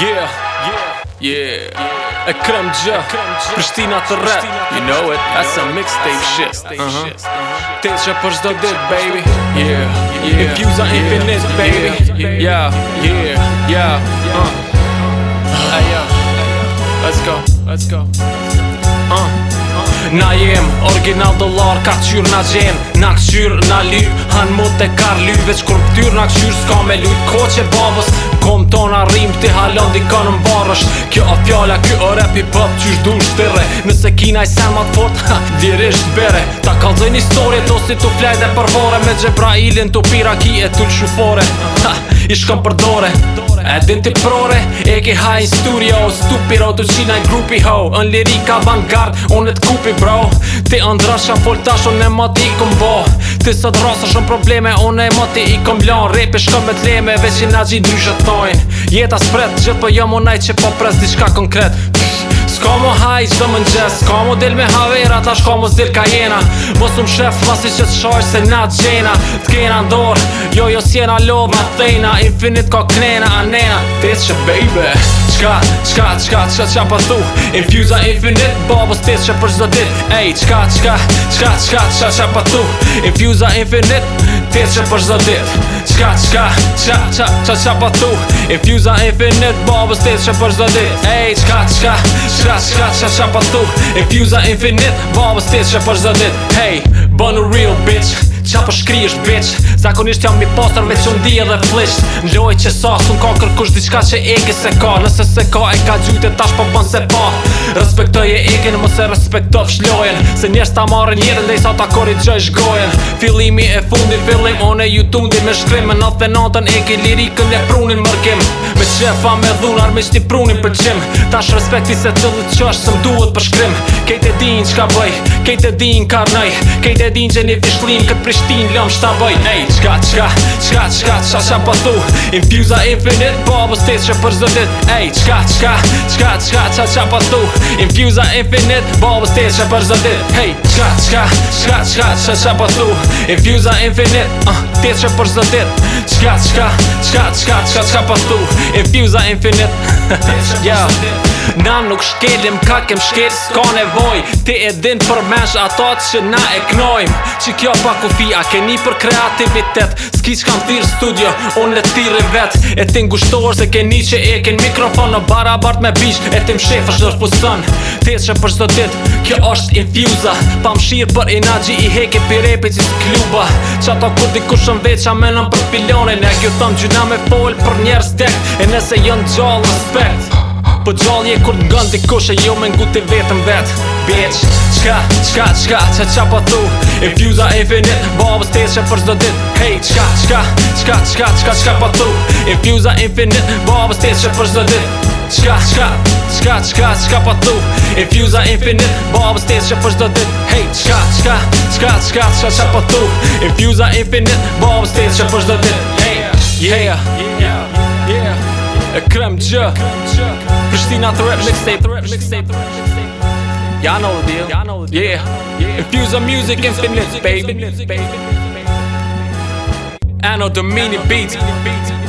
Yeah, yeah, yeah E krem gjë, Prishtina të rap You know it, that's a mixtape shit uh -huh. Tis që për shdo dit, baby Yeah, yeah If views are infinite, baby Yeah, yeah, yeah, yeah. Uh. Ayo, let's go, let's go Uh, Na jem, original dolar, ka qyr na gjem Na qyr, na lyp, han mot e kar lyp Veç kur ptyr, na qyr, s'ka me lyp Ko që babës, kom tona rim ti halon di kanë mbarrësh kjo a fjalla, ky a rap i pop ti du dush tërë nëse kina i sa më fort ha dirish bere ta kallzojn historia dosi tu flajde për vore me Gjebrailin, tu pira ki e tul shufore ha i shkon për dore e din ti prore e ke ha in studio stupid auto china grupi ho un lirika avant garde on et coupe bro ti andrasha fortasho ne matikum bo Këti sot drasë shumë probleme Unë e moti i kom blonë shkon me t'leme Vec që nga gjitë dy Jeta s'pret Gjithë për po jo më najt që po pres Di shka konkret Ska mu haj qdo më nxes Ska mu dil me havera Ta shka mu zil ka jena Mosu um më shef Masi që t'shoj se nga gjena T'kena ndor jo siena lova thejna Infinit ka knena anena Tis që baby Qka, qka, qka, qka qa pa thuh Infuza infinit, babos tis për zdo dit Ej, qka, qka, qka, qka qa qa pa thuh Infuza infinit, tis për zdo dit Qka, qka, qa qa qa qa pa thuh Infuza infinit, babos tis për zdo dit Ej, qka, qka, qka qa qa qa pa Infuza infinit, babos tis për zdo dit Hej, bënu real bitch Qa për shkri është bitch Zakonisht jam mi pasër me qëndi edhe flisht Ndoj që sa, s'un ka kërkush diçka që eki se ka Nëse se ka e ka gjyte tash po bën se pa Respektoj e eke në mëse respektoj shlojen Se njerës ta marrë njerën dhe i sa ta korit gjoj shgojen Filimi e fundi, fillim on e ju me shkrim Me nëthe natën eke lirikën dhe prunin mërkim Me qefa me dhunar me qti prunin për qim Tash respekt fi se cëllit që është sëm duhet për shkrim Kejt e din qka bëj, kejt e din karnaj Kejt e din gjeni vishlim këtë prishtin lëm shta bëj Qka, qka, qka, qka, qa qa pa thu infinite, babo stes që për zëtit Ej, qka, qka, qka, qka, qa qa infinite, babo stes që për zëtit Hej, qka, qka, qka, qka, qa qa pa infinite, uh, tes që për zëtit Qka, qka, qka, qka, qka, qka infinite, tes që Na nuk shkelim ka kem shkel s'ka nevoj Ti e din për mensh ato që na e knojm Që kjo pa kufi a keni për kreativitet S'ki që kam thirë studio, unë le t'tire vet E ti ngushtohër se keni që e ken mikrofon Në barabart me bish, e ti mshef është dërë pusën Ti e që për sdo dit, kjo është i infuza Pa mshirë për nagji i heke pirepi që kluba Që ato kur dikushën veqa menon për pilonin E kjo thëm gjuna me fol për njerës tek E nëse jën gjallë respekt po gjallje kur t'gën t'i kushe jo me ngu t'i vetën vetë Bitch, qka, qka, qka, qa qa pa thu E fjuza infinit, babës t'i që për dit Hey, qka, qka, qka, qka, qka, qka pa thu E fjuza infinit, babës t'i që për zdo dit Qka, qka, qka, qka, qka pa thu E fjuza infinit, babës t'i që për dit Hey, qka, qka, qka, qka, qka, qka pa thu E fjuza infinit, babës t'i që për dit Hey, yeah Krem gjë Prishtina të rap Mixtape rap Mixtape Y'all know the deal Yeah Infuse the music infinite baby Anno Domini beats